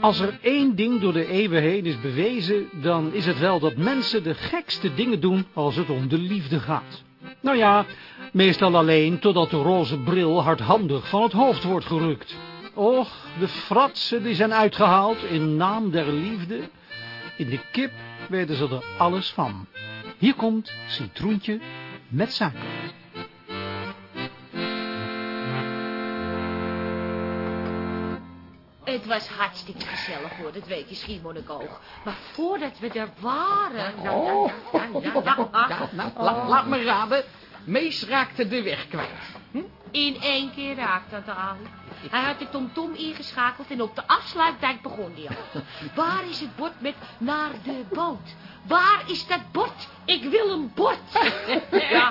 Als er één ding door de eeuwen heen is bewezen, dan is het wel dat mensen de gekste dingen doen als het om de liefde gaat. Nou ja, meestal alleen totdat de roze bril hardhandig van het hoofd wordt gerukt. Och, de fratsen die zijn uitgehaald in naam der liefde. In de kip weten ze er alles van. Hier komt citroentje met suiker. Het was hartstikke gezellig hoor, dat weet je, Schiermonnikoog. Maar voordat we er waren... Oh, laat me raden. Mees raakte de weg kwijt. Hm? In één keer raakt dat Ali. Hij had de tomtom ingeschakeld en op de afsluitdijk begon hij al. Waar is het bord met naar de boot? Waar is dat bord? Ik wil een bord. ja.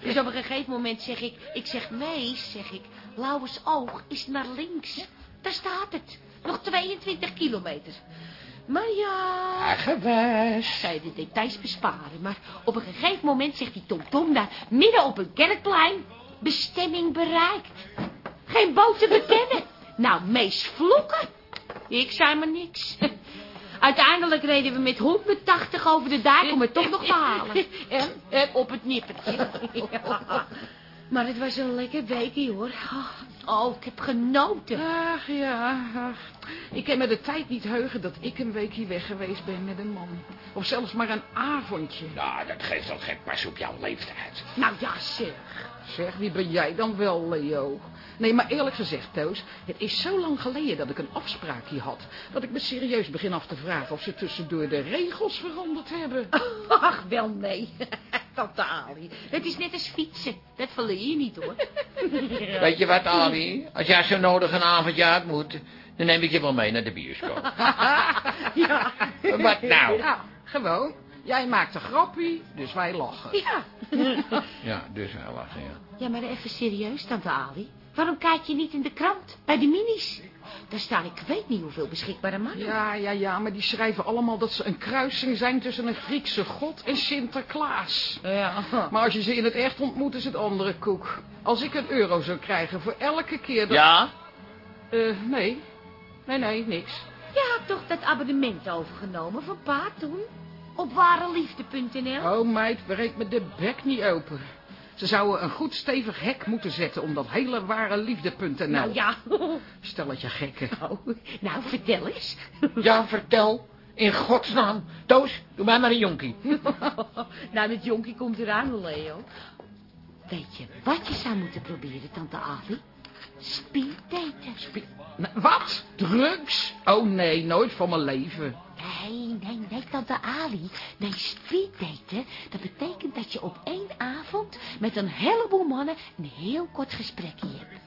Dus op een gegeven moment zeg ik, ik zeg Mees, zeg ik, Lauwers oog is naar links. Daar staat het. Nog 22 kilometer. Maar ja... Eigenwijs. Zij de details besparen, maar op een gegeven moment zegt die tomtom daar midden op een kerkplein... Bestemming bereikt. Geen boot te bekennen. Nou, meest vloeken. Ik zei maar niks. Uiteindelijk reden we met 180 over de dijk om het toch nog te halen. En, en op het nippertje. Maar het was een lekker weekje, hoor. Oh, ik heb genoten. Ach ja, ach. ik kan me de tijd niet heugen dat ik een weekje weg geweest ben met een man. Of zelfs maar een avondje. Nou, dat geeft toch geen pas op jouw leeftijd. Nou ja, zeg. Zeg, wie ben jij dan wel, Leo? Nee, maar eerlijk gezegd, Toos, het is zo lang geleden dat ik een afspraakje had... dat ik me serieus begin af te vragen of ze tussendoor de regels veranderd hebben. Ach, wel nee. Tante Ali. Het is net als fietsen. Dat verleer je niet, hoor. Weet je wat, Ali? Als jij zo nodig een avondje uit moet, dan neem ik je wel mee naar de bioscoop. ja. Wat nou? Ja, gewoon. Jij maakt een grappie, dus wij lachen. Ja. Ja, dus hij lachen, ja. Ja, maar even serieus, tante Ali. Waarom kijk je niet in de krant, bij de minis? Daar staan ik weet niet hoeveel beschikbare mannen. Ja, ja, ja, maar die schrijven allemaal dat ze een kruising zijn tussen een Griekse god en Sinterklaas. Ja. Maar als je ze in het echt ontmoet, is het andere koek. Als ik een euro zou krijgen voor elke keer dat... Ja? Eh, nee. Nee, nee, niks. Je had toch dat abonnement overgenomen van pa toen? Op wareliefde.nl? Oh, meid, breek me de bek niet open. Ze zouden een goed stevig hek moeten zetten om dat hele ware liefde.nl. Nou ja. Stelletje gekken. Nou, nou, vertel eens. Ja, vertel. In godsnaam. Toos, doe mij maar een jonkie. nou, dat jonkie komt eraan, Leo. Weet je wat je zou moeten proberen, tante Ali? Speeddaten. Wat? Drugs? Oh nee, nooit van mijn leven. Nee, nee, nee, tante Ali. Nee, speeddaten, dat betekent dat je op één avond met een heleboel mannen een heel kort gesprekje hebt.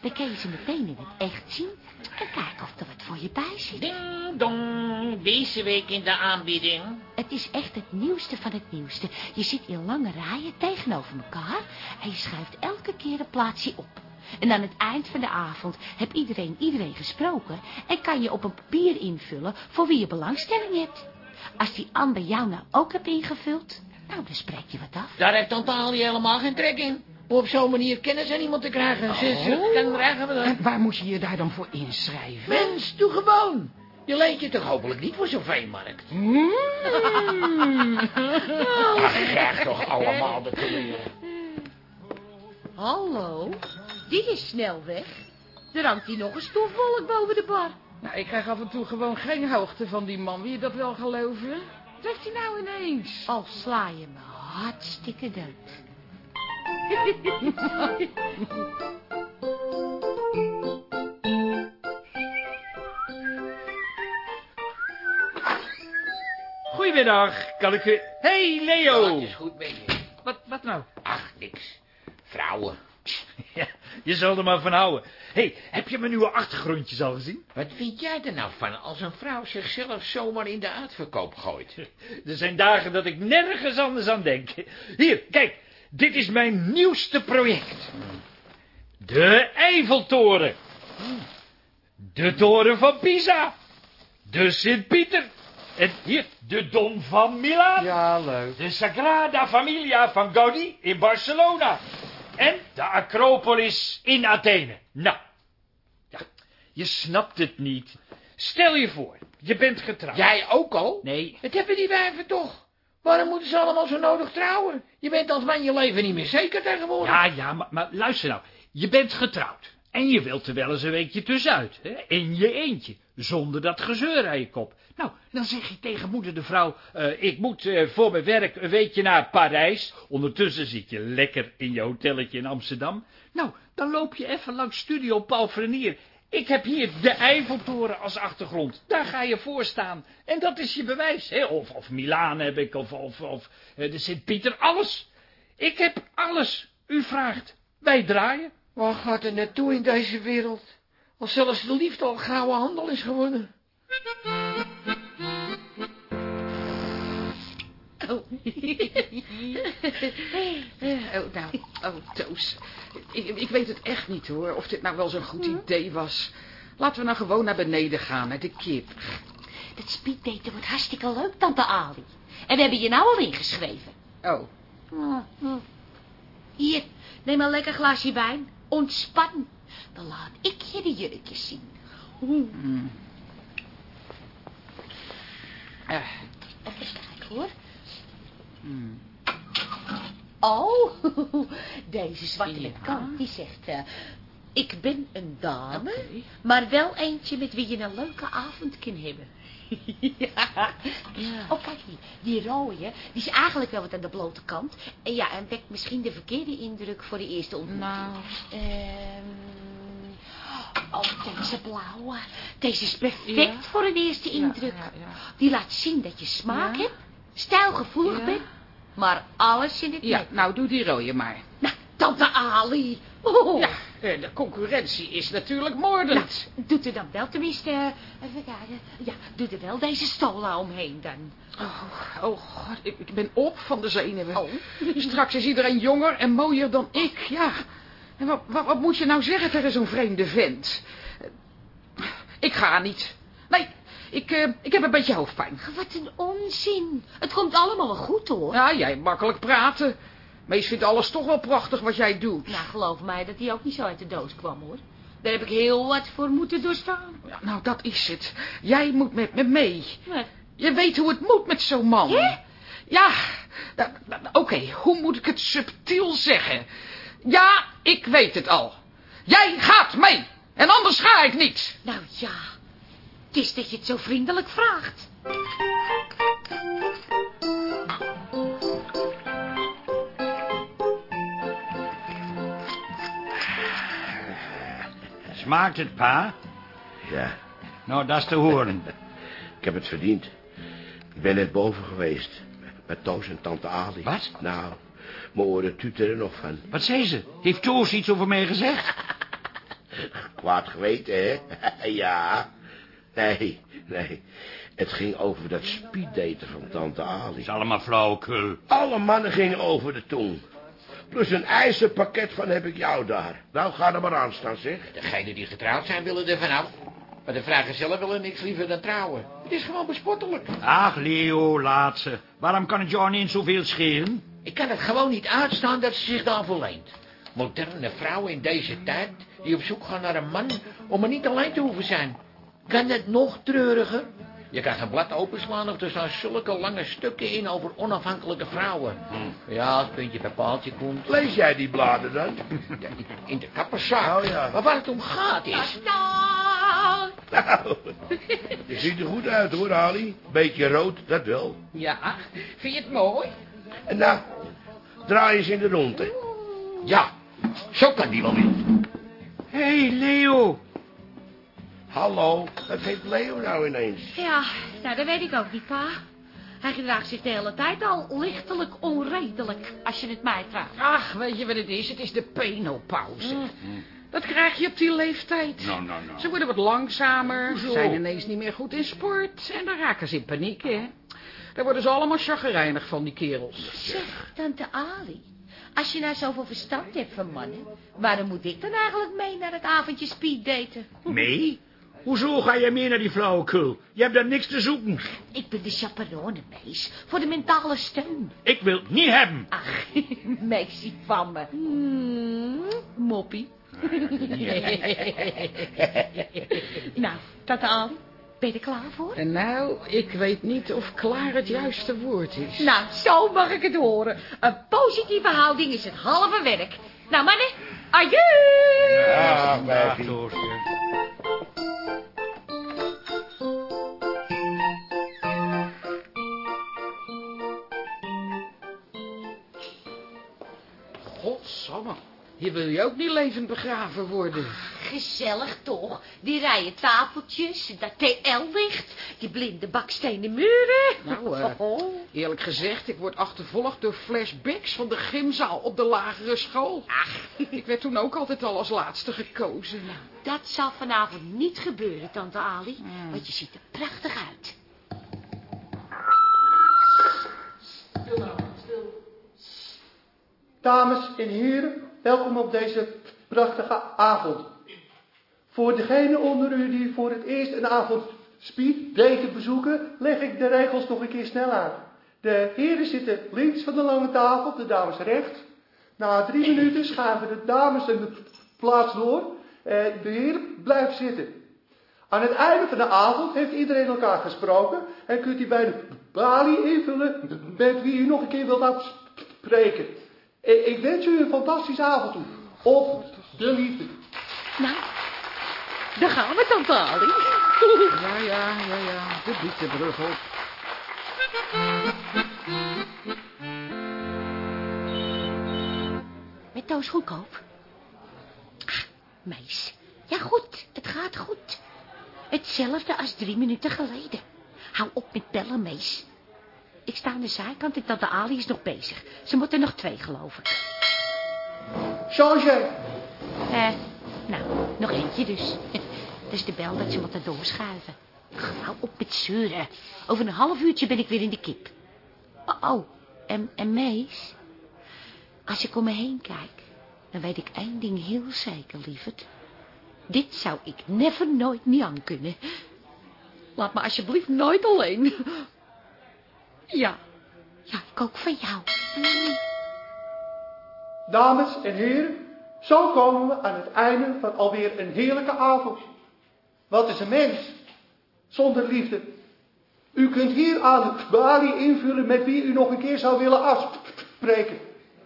Dan kun je ze meteen in het echt zien en kijken of er wat voor je bij zit. Ding dong, deze week in de aanbieding. Het is echt het nieuwste van het nieuwste. Je zit in lange rijen tegenover elkaar en je schuift elke keer een plaatsje op. En aan het eind van de avond heb iedereen iedereen gesproken en kan je op een papier invullen voor wie je belangstelling hebt. Als die ander jou nou ook hebt ingevuld, nou dan spreek je wat af. Daar heeft Tante helemaal geen trek in. Om op zo'n manier kennis aan iemand te krijgen. Ze kan krijgen we dan. En waar moet je je daar dan voor inschrijven? Mens, doe gewoon. Je leent je toch hopelijk niet voor zo'n veemarkt? Ach, krijg toch allemaal de kleren. Hallo, die is snel weg. Er hangt hier nog een stoelvolk boven de bar. Nou, ik krijg af en toe gewoon geen hoogte van die man. Wil je dat wel geloven? Wat heeft hij nou ineens? Al sla je me hartstikke dood. Goedemiddag, kan ik u... Hey, Leo! Wat is goed met je? Wat, wat nou? Ach, niks. Vrouwen. Ja, je zal er maar van houden. hey, heb je mijn nieuwe achtergrondjes al gezien? Wat vind jij er nou van als een vrouw zichzelf zomaar in de uitverkoop gooit? Er zijn dagen dat ik nergens anders aan denk. Hier, kijk, dit is mijn nieuwste project. De Eiffeltoren. De toren van Pisa. De Sint-Pieter. En hier, de Dom van Milaan. Ja, leuk. De Sagrada Familia van Gaudí in Barcelona. En de Acropolis in Athene. Nou, ja, je snapt het niet. Stel je voor, je bent getrouwd. Jij ook al? Nee, Dat hebben die wijven toch? Waarom moeten ze allemaal zo nodig trouwen? Je bent als man je leven niet meer zeker tegenwoordig. ja, ja, maar, maar luister nou. Je bent getrouwd. En je wilt er wel eens een weekje tussenuit. Hè? In je eentje. Zonder dat gezeur aan je kop. Nou, dan zeg je tegen moeder de vrouw... eh, ik moet eh, voor mijn werk een weekje naar Parijs. Ondertussen zit je lekker in je hotelletje in Amsterdam. Nou, dan loop je even langs Studio Paul Frenier. Ik heb hier de Eiffeltoren als achtergrond. Daar ga je voor staan. En dat is je bewijs. Hè? Of, of Milaan heb ik, of, of, eh, de Sint-Pieter, alles. Ik heb alles. U vraagt. Wij draaien. Waar gaat het naartoe in deze wereld? Als zelfs de liefde al gouden handel is geworden. Oh. oh, nou, oh, Toos. Ik, ik weet het echt niet, hoor, of dit nou wel zo'n goed idee was. Laten we nou gewoon naar beneden gaan, naar de kip. Dat speeddaten wordt hartstikke leuk, tante Ali. En we hebben je nou al ingeschreven. Oh, Hier, neem een lekker glaasje wijn. Ontspan. Dan laat ik je de jurkjes zien. eh, Even kijken hoor. Oh, deze zwarte Ja. kant, die zegt... eh, ik ben een dame, maar wel eentje met wie je een leuke avond kan hebben. ja. Oh, kijk hier. Die rode, die is eigenlijk wel wat aan de blote kant. En ja, en wekt misschien de verkeerde indruk voor de eerste ontmoeting. nou, Ehm, oh, deze blauwe. Deze is perfect Ja. voor een eerste indruk. ja. Die laat zien dat je smaak hebt, stijlgevoelig Ja. bent, maar alles in het ja, net. nou, doe die rode maar. Nou, tante Ali. Oh. Ja, eh, de concurrentie is natuurlijk moordend. Doet er dan wel tenminste, eh, even kijken, ja, doet er wel deze stola omheen dan. Oh, oh god, ik, ik ben op van de zenuwen. Oh. Straks is iedereen jonger en mooier dan ik, ja. En wat, wat, wat moet je nou zeggen tegen zo'n vreemde vent? Ik ga niet. Nee, ik, eh, ik heb een beetje hoofdpijn. Wat een onzin. Het komt allemaal wel goed hoor. Ja, jij makkelijk praten. Mees vindt alles toch wel prachtig wat jij doet. Nou, geloof mij dat hij ook niet zo uit de doos kwam hoor. Daar heb ik heel wat voor moeten doorstaan. Ja, nou, dat is het. Jij moet met me mee. Maar, Je weet hoe het moet met zo'n man. Hè? Ja, nou, nou, oké, hoe moet ik het subtiel zeggen? Ja, ik weet het al. Jij gaat mee. En anders ga ik niet. nou ja, het is dat je het zo vriendelijk vraagt. Smaakt het, pa? Ja, Nou, dat is te horen. ik heb het verdiend. Ik ben net boven geweest. Met Toos en tante Ali. Wat? Nou, mijn oren tuteren nog van. Wat zei ze? Heeft Toos iets over mij gezegd? Kwaad geweten, hè? ja. Nee, nee. Het ging over dat speeddaten van tante Ali. is allemaal flauwekul. Alle mannen gingen over de tong. Plus een ijzerpakket van heb ik jou daar. Nou, ga er maar aan staan, zeg. Degenen die getrouwd zijn willen er vanaf. Maar de vragen zelf willen niks liever dan trouwen. Het is gewoon bespottelijk. Ach, Leo, laat ze. Waarom kan het jou niet zoveel schelen? Ik kan het gewoon niet uitstaan dat ze zich daarvoor leent. Moderne vrouwen in deze tijd die op zoek gaan naar een man om er niet alleen te hoeven zijn. Kan het nog treuriger? Je kan geen blad openslaan of er staan zulke lange stukken in over onafhankelijke vrouwen. Ja, als het puntje bij paaltje komt. Lees jij die bladen dan? Ja, in de kapperzak. Oh, ja. Maar waar het om gaat is... Nou, Nou, je ziet er goed uit, hoor, Ali. Beetje rood, dat wel. Ja, vind je het mooi? En nou, draai eens in de ronde. Ja, zo kan die wel weer. Hé, hey, Leo. Hallo, wat heeft Leo nou ineens? ja, nou dat weet ik ook niet, pa. Hij gedraagt zich de hele tijd al lichtelijk onredelijk, als je het mij vraagt. Ach, weet je wat het is? Het is de penopauze. Dat krijg je op die leeftijd. Nou, nou, nou. Ze worden wat langzamer, Hoezo? zijn ineens niet meer goed in sport... en dan raken ze in paniek, hè. Daar worden ze allemaal chagrijnig van, die kerels. Zeg, tante Ali, als je nou zoveel verstand hebt van mannen, waarom moet ik dan eigenlijk mee naar het avondje speeddaten? Mee? Hoezo ga jij meer naar die flauwekul? Je hebt daar niks te zoeken. Ik ben de chaperone, meis. Voor de mentale steun. Ik wil het niet hebben. Ach, meisje van me. Hmm, moppie. nou, tante Ali, ben je er klaar voor? En nou, ik weet niet of klaar het juiste woord is. Nou, zo mag ik het horen. Een positieve houding is het halve werk. Nou, mannen, adieu! Dag, hier wil je ook niet levend begraven worden. Gezellig toch? Die rijen tafeltjes, dat TL-licht, die blinde bakstenen muren. Nou, eh, Oh. eerlijk gezegd, ik word achtervolgd door flashbacks van de gymzaal op de lagere school. Ach, ik werd toen ook altijd al als laatste gekozen. Nou, Dat zal vanavond niet gebeuren, tante Ali, want je ziet er prachtig uit. Dames en heren, welkom op deze prachtige avond. Voor degenen onder u die voor het eerst een avond speeddaten bezoeken, leg ik de regels nog een keer snel uit. De heren zitten links van de lange tafel, de dames rechts. Na drie minuten schuiven de dames een plaats door en de heren blijven zitten. Aan het einde van de avond heeft iedereen elkaar gesproken en kunt u bij de balie invullen met wie u nog een keer wilt afspreken. Ik, ik wens u een fantastische avond toe. Op de liefde. Nou, daar gaan we, tante Ali. ja, ja, ja, ja, de bietenbrug op. Met Toos goedkoop? Ah, meis. Ja, goed. Het gaat goed. Hetzelfde als drie minuten geleden. Hou op met bellen, meis. Ik sta aan de zijkant en tante Ali is nog bezig. Ze moeten nog twee, geloof ik. Changer. Eh, nou, nog eentje dus. Dat is de bel dat ze moeten doorschuiven. Hou op met zeuren. Over een half uurtje ben ik weer in de kip. Oh, oh. En, en mees? Als ik om me heen kijk, dan weet ik één ding heel zeker, lieverd. Dit zou ik never nooit niet aan kunnen. Laat me alsjeblieft nooit alleen. Ja, ja, ik ook van jou. Dames en heren, zo komen we aan het einde van alweer een heerlijke avond. Wat is een mens zonder liefde? U kunt hier aan de balie invullen met wie u nog een keer zou willen afspreken.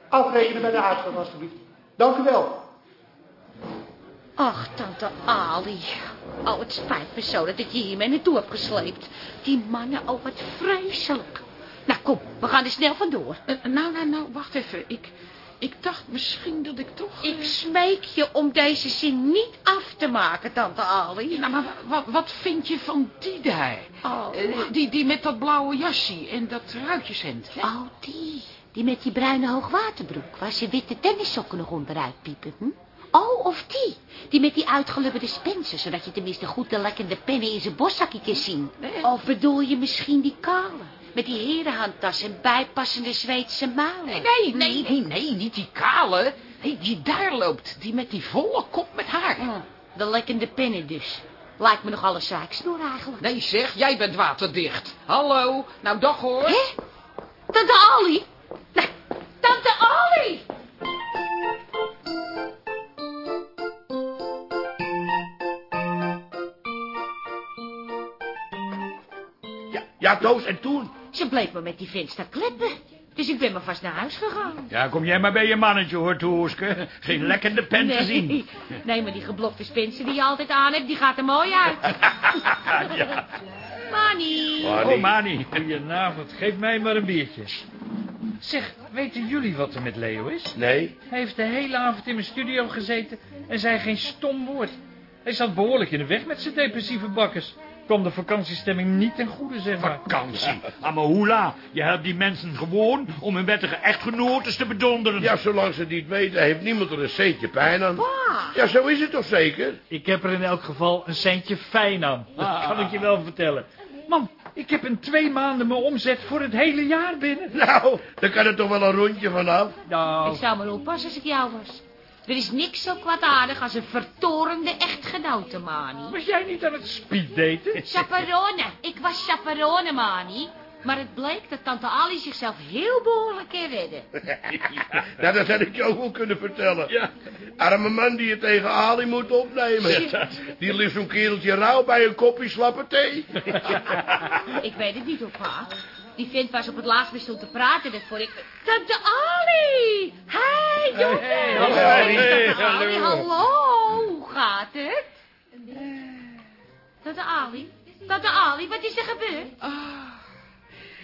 Afrekenen bij de uitgang, alstublieft. Dank u wel. Ach, tante Ali. Oh, het spijt me zo dat ik je hiermee naartoe heb gesleept. Die mannen, oh, wat vreselijk. Nou, kom, we gaan er snel vandoor. Eh, nou, nou, nou, wacht even. Ik, ik dacht misschien dat ik toch... Ik smeek je om deze zin niet af te maken, tante Ali. Nou, maar wat, wat vind je van die daar? Oh. Eh, die, die met dat blauwe jasje en dat ruitjeshemd. hè? Oh, die. Die met die bruine hoogwaterbroek, waar ze witte tennissokken nog onderuit piepen, hm? Oh, of die. Die met die uitgelubberde spencer, zodat je tenminste goed de lekkende pennen in zijn borstzakje kan zien. Of bedoel je misschien die kale, met die herenhandtas en bijpassende Zweedse mouwen? Nee, nee, nee, nee, nee, niet die kale. Nee, die daar loopt. Die met die volle kop met haar. Hm, De lekkende pennen dus. Lijkt me nog alle zeiksnoer eigenlijk. Nee, zeg, jij bent waterdicht. Hallo, nou dag hoor. Hé? Tante Ali? Nee, Tante Ali! Ja, ja, Toos, en toen? Ze bleef me met die venster kleppen. Dus ik ben maar vast naar huis gegaan. Ja, kom jij maar bij je mannetje, hoor, Tooske. Geen lekkende pen te zien. nee, maar die geblokte spencer die je altijd aan hebt, die gaat er mooi uit. ja. Manny. Oh, Mani. Goedenavond, geef mij maar een biertje. Zeg, weten jullie wat er met Leo is? Nee. Hij heeft de hele avond in mijn studio gezeten en zei geen stom woord. Hij zat behoorlijk in de weg met zijn depressieve bakkers. Kwam de vakantiestemming niet ten goede, zeg maar. Vakantie. Amahula, je helpt die mensen gewoon om hun wettige echtgenotes te bedonderen. Ja, zolang ze het niet weten, heeft niemand er een centje pijn aan. Ja, zo is het toch zeker? Ik heb er in elk geval een centje fijn aan. Dat kan ik je wel vertellen. Man, ik heb in twee maanden mijn omzet voor het hele jaar binnen. Nou, dan kan er toch wel een rondje vanaf. Nou, Ik zou maar oppassen als ik jou was. Er is niks zo kwaadaardig als een vertorende echtgenote, Mani. Was jij niet aan het speeddaten? Chaperone. Ik was chaperone, Mani. Maar het bleek dat tante Ali zichzelf heel behoorlijk kan redden. Nou, dat had ik je ook wel kunnen vertellen. Ja. Arme man die je tegen Ali moet opnemen. Die ligt zo'n kereltje rauw bij een kopje slappe thee. Ik weet het niet, opa. Die vent was op het laatst mee stond te praten, dat voor ik... Tante Ali! Hey, jongen! Hey, hallo, Hey, Ali. Tante Ali, Hallo. hallo! Hoe gaat het? Tante Ali? Tante Ali, wat is er gebeurd? Ah,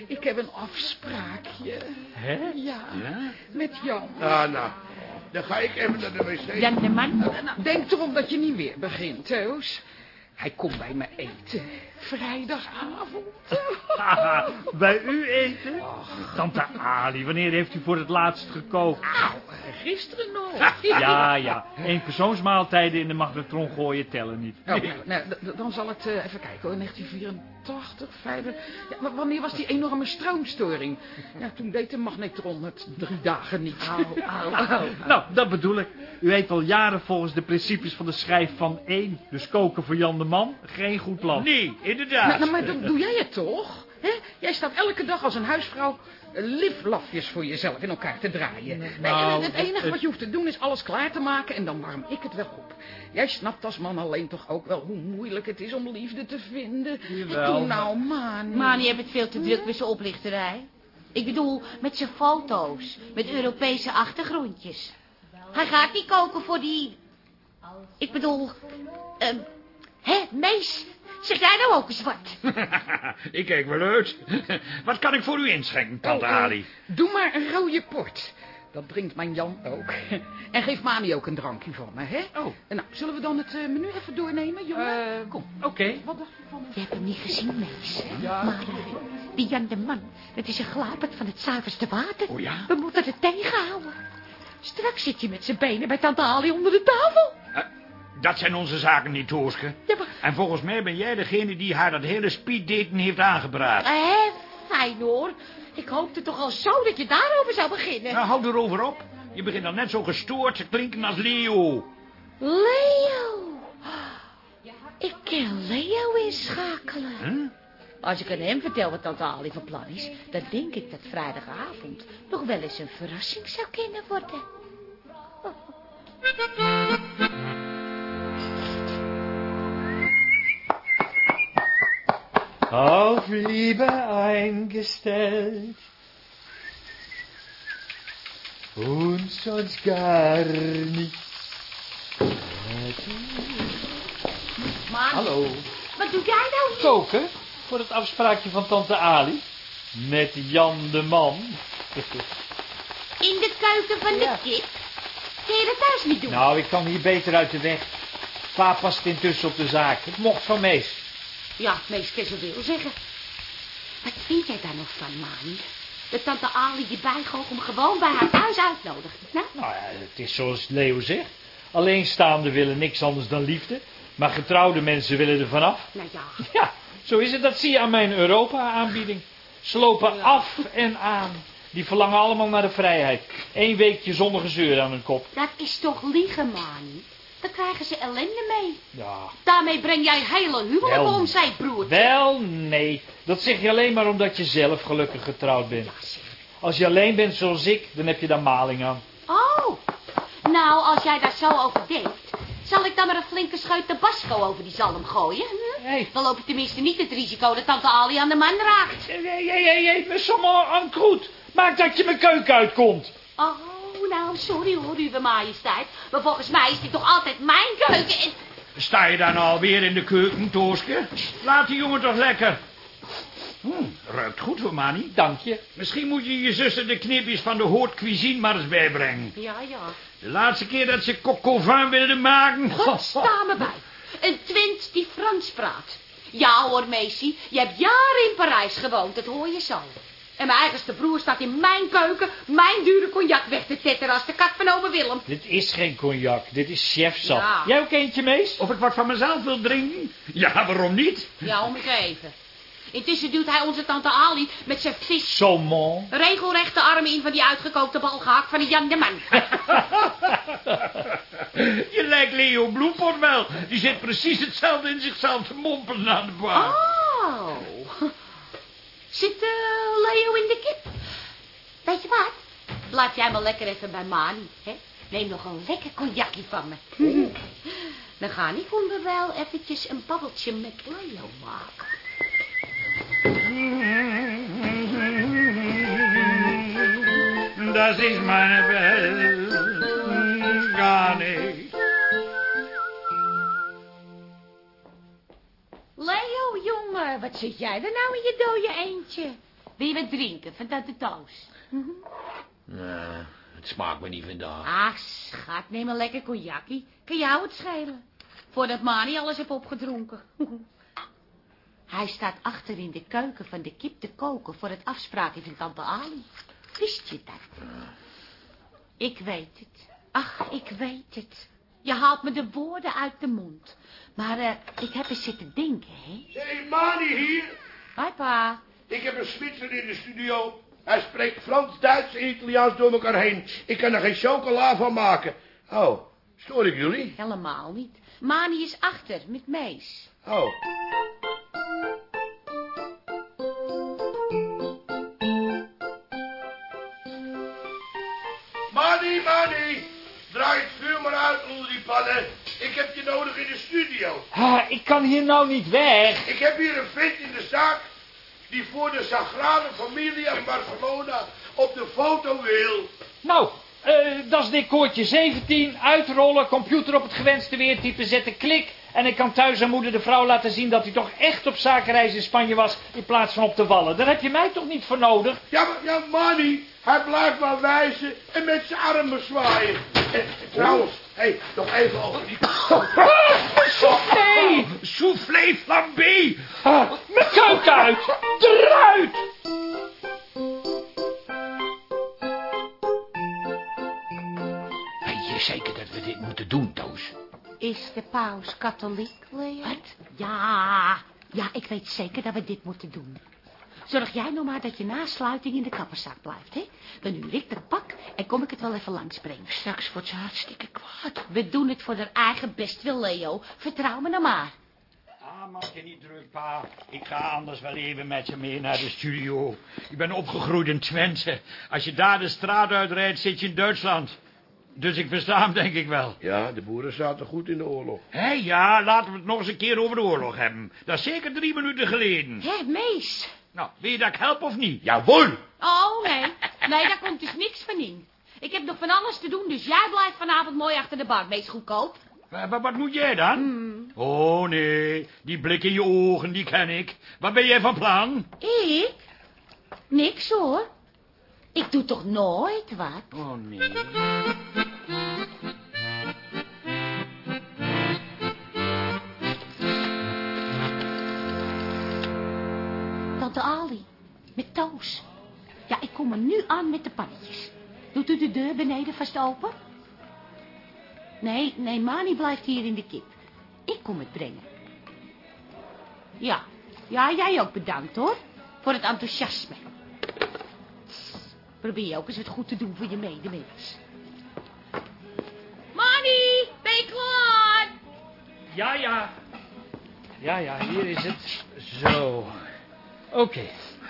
ik heb een afspraakje. Hè? Ja, Ja? met Jan. Ah, nou. Dan ga ik even naar de wc. Jan de man? Nou, denk erom dat je niet weer begint, Toos. Hij komt bij me eten. Vrijdagavond. Haha, bij u eten? Tante Ali, wanneer heeft u voor het laatst gekookt? Nou, gisteren nog. Ja, ja. Eén persoonsmaaltijden in de magnetron gooien tellen niet. Oh, nou, dan zal het, eh, even kijken hoor, 1984, 5... Ja, wa- wanneer was die enorme stroomstoring? Ja, toen deed de magnetron het drie dagen niet. Au, au, au. Nou, dat bedoel ik. U eet al jaren volgens de principes van de schijf van één. Dus koken voor Jan de Man, geen goed plan. Nee, inderdaad. Nou, nou, maar dan doe jij het toch? Hè? Jij staat elke dag als een huisvrouw eh, liflafjes voor jezelf in elkaar te draaien. Nee, nou, het enige het- wat je hoeft te doen is alles klaar te maken en dan warm ik het wel op. Jij snapt als man alleen toch ook wel hoe moeilijk het is om liefde te vinden. Jawel. Doe nou, man. Mani heeft het veel te druk met zijn oplichterij. Ik bedoel, met zijn foto's, met Europese achtergrondjes. Hij gaat niet koken voor die... Ik bedoel, ehm hè, Mees, zeg jij nou ook eens wat? ik kijk wel uit. Wat kan ik voor u inschenken, tante Oh, eh, Ali? Doe maar een rode port. Dat drinkt mijn Jan ook. En geef Mani ook een drankje van me, hè? Oh. En nou, zullen we dan het eh, menu even doornemen, jongen? Eh, Kom. Oké. Wat dacht je van... Je hebt hem niet gezien, Mees. Maar die Jan de Man, dat is een glapert van het zuiverste water. Oh ja? We moeten het tegenhouden. Straks zit je met zijn benen bij tante Ali onder de tafel. Eh, dat zijn onze zaken niet, Tooske. Ja, maar... En volgens mij ben jij degene die haar dat hele speeddaten heeft aangeraden. Hé, fijn hoor. Ik hoopte toch al zo dat je daarover zou beginnen. Nou, hou erover op. Je begint dan net zo gestoord te klinken als Leo. Leo. Ik kan Leo inschakelen. Huh? Als ik aan hem vertel wat tante Ali van plan is... dan denk ik dat vrijdagavond nog wel eens een verrassing zou kunnen worden. Auf Liebe eingestellt. Und sonst gar nicht. Maar Hallo. wat doe jij nou hier? Koken? Voor het afspraakje van tante Ali? Met Jan de Man. In de keuken van de Ja. kip? Kun je dat thuis niet doen? Nou, ik kan hier beter uit de weg. Pa past intussen op de zaak. Het mocht van Mees. Ja, ze wil zeggen. Wat vind jij daar nog van, Mani? Dat tante Ali die bijgoog om gewoon bij haar thuis uitnodigt. Nou, Nou ja, het is zoals Leo zegt. Alleenstaanden willen niks anders dan liefde. Maar getrouwde mensen willen er vanaf. nou ja. Ja, zo is het. Dat zie je aan mijn Europa-aanbieding. Ze lopen af en aan. Die verlangen allemaal naar de vrijheid. Eén weekje zonder gezeur aan hun kop. Dat is toch liegen, Mani? Dan krijgen ze ellende mee. Ja, Daarmee breng jij hele huwelijk Wel. om, zei broer. wel, nee. Dat zeg je alleen maar omdat je zelf gelukkig getrouwd bent. Als je alleen bent zoals ik, dan heb je daar maling aan. Oh, nou, als jij daar zo over denkt... zal ik dan maar een flinke scheut tabasco over die zalm gooien? Hm? Hey. Dan loop je tenminste niet het risico dat tante Ali aan de man raakt. Hé, hé, hé, hé, me goed. Maak dat je mijn keuken uitkomt. Oh, nou, sorry hoor, uwe majesteit. Maar volgens mij is dit toch altijd mijn keuken en... Sta je dan alweer in de keuken, Tooske? Laat die jongen toch lekker. Hm, ruikt goed voor Mani. Dank je. Misschien moet je je zuster de knipjes van de haute cuisine maar eens bijbrengen. Ja, ja. De laatste keer dat ze coq au vin wilden maken... God, sta me bij. Een twint die Frans praat. Ja hoor, Macy, je hebt jaren in Parijs gewoond, dat hoor je zo. En mijn eigenste broer staat in mijn keuken mijn dure cognac weg te tetteren als de kat van ome Willem. Dit is geen cognac, dit is chefsap. Ja. Jij ook eentje, Mees? Of ik wat van mezelf wil drinken? Ja, waarom niet? Ja, om even. Intussen duwt hij onze tante Ali met zijn vis Saumon. regelrechte armen in van die uitgekookte bal gehakt van die Jan de Man. Je lijkt Leo Bloempot wel. Die zit precies hetzelfde in zichzelf te mompelen aan de bar. Oh. Zit eh, Leo in de kip? Weet je wat? Laat jij maar lekker even bij Mani, hè? Neem nog een lekker cognacje van me. Dan ga ik onderwijl eventjes een babbeltje met Leo maken. Dat is mijn wel. Ga niet. Leo, jongen, wat zit jij er nou in je dode eentje? Wil je wat drinken van tante Toos? Nou, het smaakt me niet vandaag. Ah, schat, neem een lekker cognacje. Kan jou het schelen? Voordat Mani alles heeft opgedronken. Hij staat achter in de keuken van de kip te koken voor het afspraakje van tante Ali. Wist je dat? Ik weet het. Ach, ik weet het. Je haalt me de woorden uit de mond. Maar eh, ik heb eens zitten denken, hè? Zeg, Mani hier. Hoi, pa. Ik heb een Zwitser in de studio. Hij spreekt Frans, Duits en Italiaans door elkaar heen. Ik kan er geen chocola van maken. Oh, stoor ik jullie? Helemaal niet. Mani is achter, met Mees. Oh. Mani, Mani. Draai het vuur maar uit onder die pannen. Ik heb je nodig in de studio. Ah, ik kan hier nou niet weg. Ik heb hier een vent in de zaak die voor de Sagrada Familia in Barcelona op de foto wil. Nou, eh, dat is decoortje 17. Uitrollen, computer op het gewenste weertype zetten, klik. En ik kan thuis aan moeder de vrouw laten zien dat hij toch echt op zakenreis in Spanje was... in plaats van op de wallen. Daar heb je mij toch niet voor nodig? Ja, maar, ja, Manny, hij blijft maar wijzen en met zijn armen zwaaien. En, trouwens, hé, hey, nog even over die... Nee! Soufflé flambé. Ah, mijn kuit uit! Eruit! Weet je zeker dat we dit moeten doen, Toos? Is de paus katholiek, Leo? Wat? Ja, ja, ik weet zeker dat we dit moeten doen. Zorg jij nou maar dat je na sluiting in de kapperzak blijft, hè? Dan huur ik de pak en kom ik het wel even langsbrengen. Straks wordt ze hartstikke kwaad. We doen het voor haar eigen bestwil, Leo. Vertrouw me nou maar. Ah, maak je niet druk, pa. Ik ga anders wel even met je mee naar de studio. Ik ben opgegroeid in Twente. Als je daar de straat uitrijdt, zit je in Duitsland. Dus ik versta hem, denk ik wel. Ja, de boeren zaten goed in de oorlog. Hé, ja, laten we het nog eens een keer over de oorlog hebben. Dat is zeker drie minuten geleden. Hé, Mees. Nou, wil je dat ik help of niet? Jawohl! Oh, nee. Nee, daar komt dus niks van in. Ik heb nog van alles te doen, dus jij blijft vanavond mooi achter de bar. Meest goedkoop. Maar, maar wat moet jij dan? Oh, nee, die blik in je ogen, die ken ik. Wat ben jij van plan? Ik? Niks hoor. Ik doe toch nooit wat? Oh, nee. Tante Ali, met Toos. Ja, ik kom er nu aan met de pannetjes. Doet u de deur beneden vast open? Nee, nee, Mani blijft hier in de kip. Ik kom het brengen. Ja, ja, jij ook bedankt hoor. Voor het enthousiasme. Probeer je ook eens wat goed te doen voor je medemens. Mani, ben je? Ja, ja. Ja, ja, hier is het. Zo. Oké,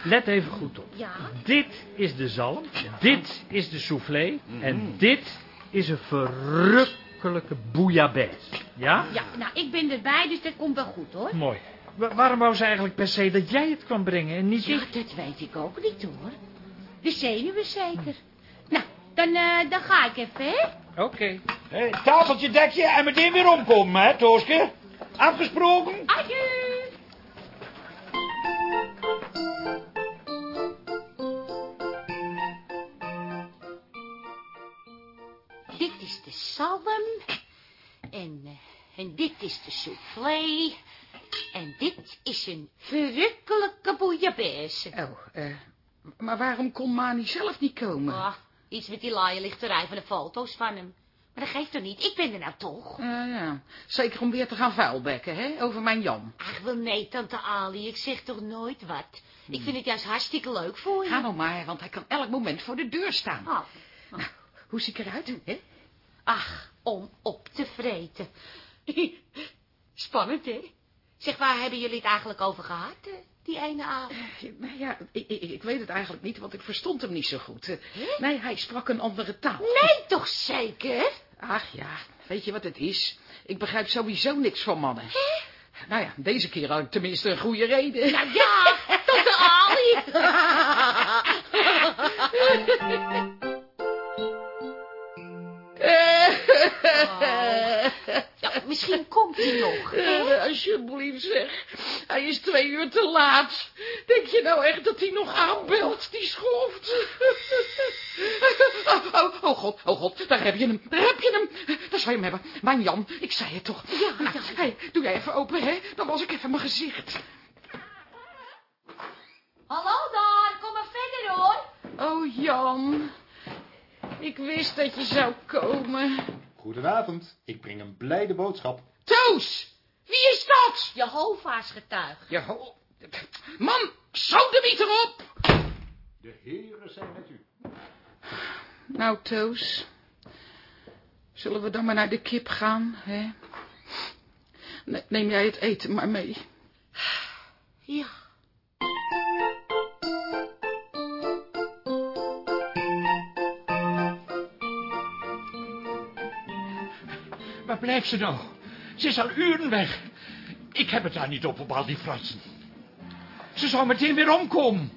let even goed op. Ja. Dit is de zalm, dit is de soufflé en dit is een verrukkelijke bouillabaisse. Ja? Ja, nou, ik ben erbij, dus dat komt wel goed hoor. Mooi. Wa- waarom wou ze eigenlijk per se dat jij het kwam brengen en niet Ja, ik? dat weet ik ook niet hoor. De zenuwen zeker. Nou, dan, eh, dan ga ik even, hè? Oké. Hé, tafeltje, dekje en meteen weer omkomen, hè, Tooske? Afgesproken? Adieu. En dit is de soufflé. En dit is een verrukkelijke bouillabaisse. Oh, eh, maar waarom kon Mani zelf niet komen? Ah, iets met die laaie lichterij van de foto's van hem. Maar dat geeft toch niet, ik ben er nou toch. Ja, ja. Zeker om weer te gaan vuilbekken, hè, over mijn Jan. Ach, wel nee, tante Ali, ik zeg toch nooit wat. Ik vind het juist hartstikke leuk voor je. Ga nou maar, want hij kan elk moment voor de deur staan. Oh. Nou, hoe zie ik eruit, hè? Ach, om op te vreten. Spannend, hè? Zeg, waar hebben jullie het eigenlijk over gehad, eh, die ene avond? Nou ja, ik, ik, ik weet het eigenlijk niet, want ik verstond hem niet zo goed. Eh, Nee, hij sprak een andere taal. Nee, toch zeker? Ach ja, weet je wat het is? Ik begrijp sowieso niks van mannen. Nou ja, deze keer had ik tenminste een goede reden. Nou ja, tante Ali. Misschien komt hij nog. Eh, alsjeblieft zeg, hij is twee uur te laat. Denk je nou echt dat hij nog aanbelt, die schoft? oh, oh, oh god, oh god, daar heb je hem, daar heb je hem. Daar zou je hem hebben. Mijn Jan, ik zei het toch. Ja, Nou, ja. hey, doe jij even open, hè? Dan was ik even mijn gezicht. Hallo daar, kom maar verder hoor. Oh, Jan. Ik wist dat je zou komen. Goedenavond, ik breng een blijde boodschap. Toos, wie is dat? Jehovah's getuige. Ja, ho- man, sodemiet erop. De heren zijn met u. Nou, Toos. Zullen we dan maar naar de kip gaan, hè? Ne- Neem jij het eten maar mee. Ja. Blijft ze nou? Ze is al uren weg. Ik heb het daar niet op, op al die fratsen. Ze zou meteen weer omkomen.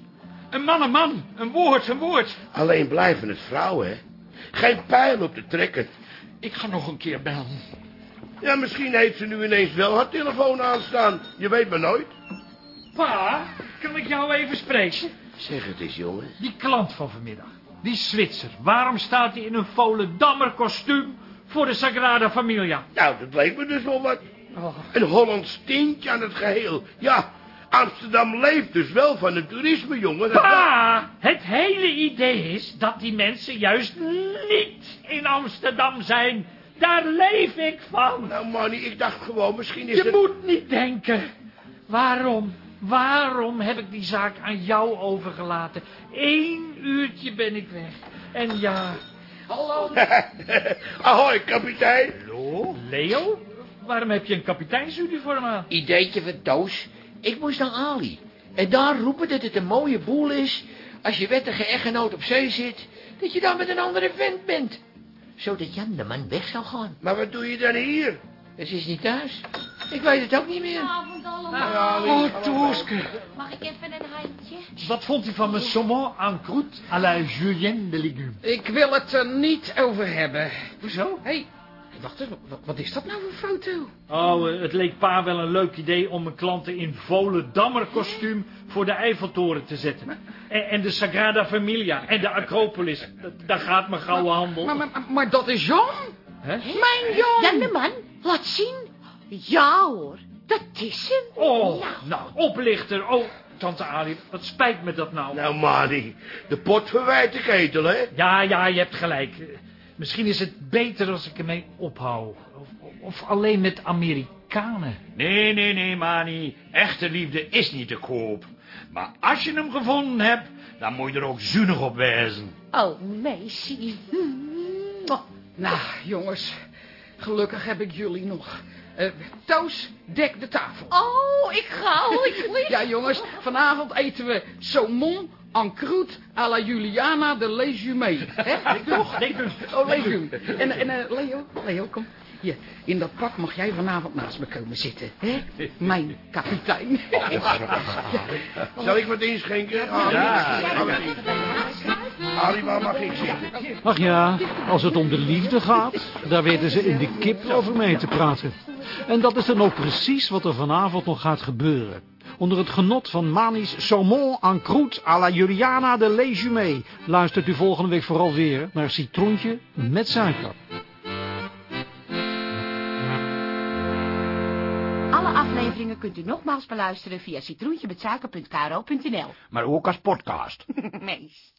Een man, een man. Een woord, een woord. Alleen blijven het vrouwen, hè? Geen pijl op te trekken. Ik ga nog een keer bellen. Ja, misschien heeft ze nu ineens wel haar telefoon aanstaan. Je weet maar nooit. Pa, kan ik jou even spreken? Zeg het eens, jongen. Die klant van vanmiddag, die Zwitser, waarom staat hij in een Volendammer kostuum voor de Sagrada Familia? Nou, dat leek me dus wel wat. Oh. Een Hollands tintje aan het geheel. Ja, Amsterdam leeft dus wel van het toerisme, jongen. Pa, het hele idee is dat die mensen juist niet in Amsterdam zijn. Daar leef ik van. Nou, Manny, ik dacht gewoon, misschien is Je het... moet niet denken. Waarom, waarom heb ik die zaak aan jou overgelaten? Eén uurtje ben ik weg. En ja... Hallo. Ahoy, kapitein. Hallo? Leo? Waarom heb je een kapiteinsuniform aan? Ideetje van Toos. Ik moest naar Ali. En daar roepen dat het een mooie boel is... als je wettige echtgenoot op zee zit... dat je dan met een andere vent bent. Zodat Jan de man weg zou gaan. Maar wat doe je dan hier? Ze is niet thuis. Ik weet het ook niet meer. Allemaal. Oh, Tooske. Mag ik even een handje? Wat vond u van mijn saumon en croûte à la julienne de légumes? Ik wil het er niet over hebben. Hoezo? Hé, hey, wacht eens, wat, wat is dat nou voor foto? Oh, het leek pa wel een leuk idee om mijn klanten in Volendammer kostuum voor de Eiffeltoren te zetten. En, en de Sagrada Familia en de Acropolis. Daar gaat mijn gouden handel. Maar, maar, maar dat is Jan. Hè? Mijn Jan. Jan de man, laat zien. Ja hoor, dat is hem. Oh, nou, oplichter. Oh, tante Ali, wat spijt me dat nou. Nou, Manny, de pot verwijt de ketel, hè? Ja, ja, je hebt gelijk. Eh, Misschien is het beter als ik ermee ophoud. Of, of alleen met Amerikanen. Nee, nee, nee, Mani. Echte liefde is niet te koop. Maar als je hem gevonden hebt, dan moet je er ook zuinig op wijzen. Oh, meisje. Mwah. Nou, jongens, gelukkig heb ik jullie nog. Eh, Toos, dek de tafel. Oh, ik ga al, ik vlieg. Ja, jongens, vanavond eten we saumon en croûte à la Juliana de Legume. Hè? Toch? Dus. Oh, legume. En, en eh, Leo, Leo, kom. Hier, in dat pak mag jij vanavond naast me komen zitten. Hè? Mijn kapitein. Zal ik wat inschenken? Ja. Ali, waar mag ik zitten? Ach ja, als het om de liefde gaat, daar weten ze in de kip over mee te praten. En dat is dan ook precies wat er vanavond nog gaat gebeuren. Onder het genot van Mani's saumon en croûte à la Juliana de Legume luistert u volgende week vooral weer naar Citroentje met suiker. Alle afleveringen kunt u nogmaals beluisteren via citroentjemetsuiker.kro.nl. Maar ook als podcast. Mees.